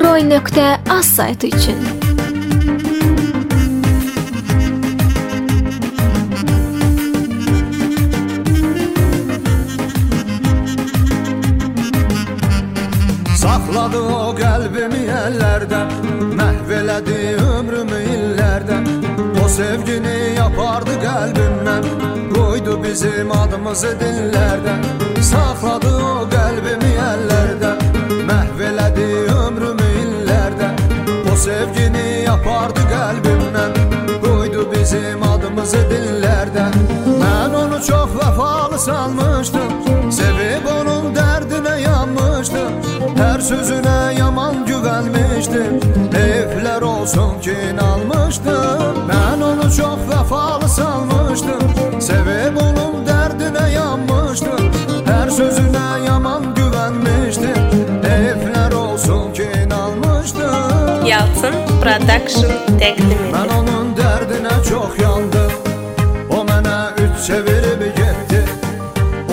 Roy.az saytı üçün Saxladı o qəlbimi əllərdə Məhv elədi ömrümü illərdə O sevgini yapardı qəlbimdən Qoydu bizim adımızı dillərdə Saxladı o qəlbimi əllərdə Məhv elədi ömrümü illərdə O sevgini yapardı qəlbimdən Qoydu bizim adımızı dillərdə Mən onu çox vəfalı sanmışdım Sevib onun dərdinə yanmışdım Hər sözünə yaman güvənmişdim Heyflər olsun ki inanmışdım Mən vəfalı sanmışdım Sevib onun dərdinə yanmışdım Hər sözünə yaman güvənmişdim Heyflər olsun ki inanmışdım Yalçın Production təqdim edir. Mən onun dərdinə çox yandım. O mənə üç çevirib getdi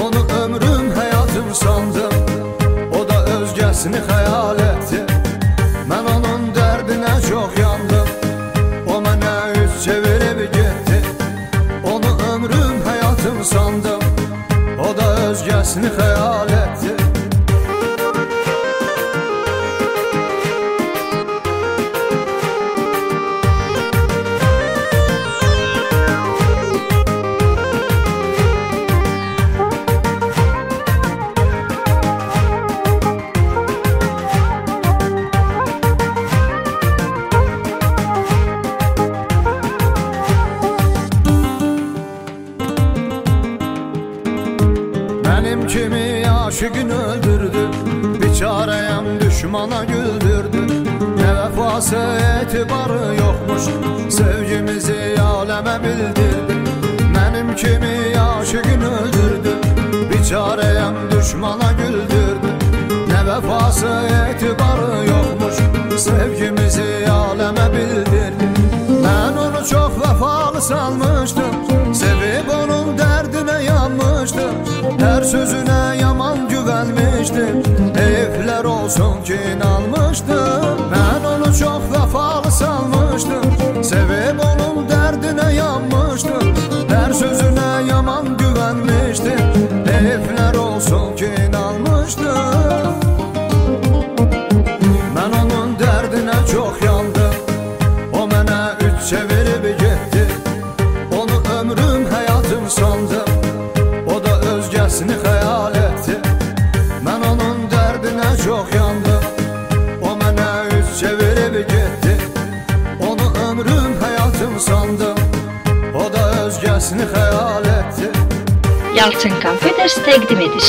Onu ömrüm həyatım sandım. O da özgəsini xəyal etdi özgəsini xəyal Benim kimi aşıkın öldürdü Biçareyem düşmana güldürdü. Ne vefası etibarı yokmuş Sevgimizi aleme bildirdi. Benim kimi aşıkın öldürdü Biçareyem düşmana güldürdü. Ne vefası etibarı yokmuş Sevgimizi aleme bildirdi. Ben onu çok vefalı sanmıştım Her sözüne yaman güvenmiştim. Eyfler olsun ki inanmıştım. Ben onu çok vefalı sanmıştım. Sevip onun derdine yanmıştım. Her sözüne yaman güvenmiştim. Eyfler olsun ki inanmıştım. Ben onun derdine çok yandım. O mənə üç çevirib sandım O da özgəsini xəyal etdi Yalçın Confeders təqdim edir.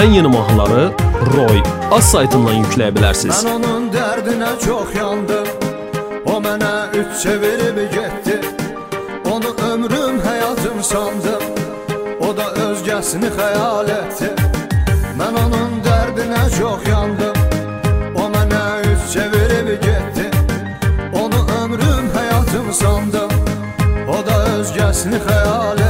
Ən yeni mahnıları Roy az saytından yükləyə bilərsiniz. Mən onun dərdinə çox yandım. O mənə üç çevirib getdi. Onu ömrüm həyatım sandım. O da özgəsini xəyal etdi. Mən onun dərdinə çox yandım. O mənə üç çevirib getdi. Onu ömrüm həyatım sandım. O da özgəsini xəyal etdi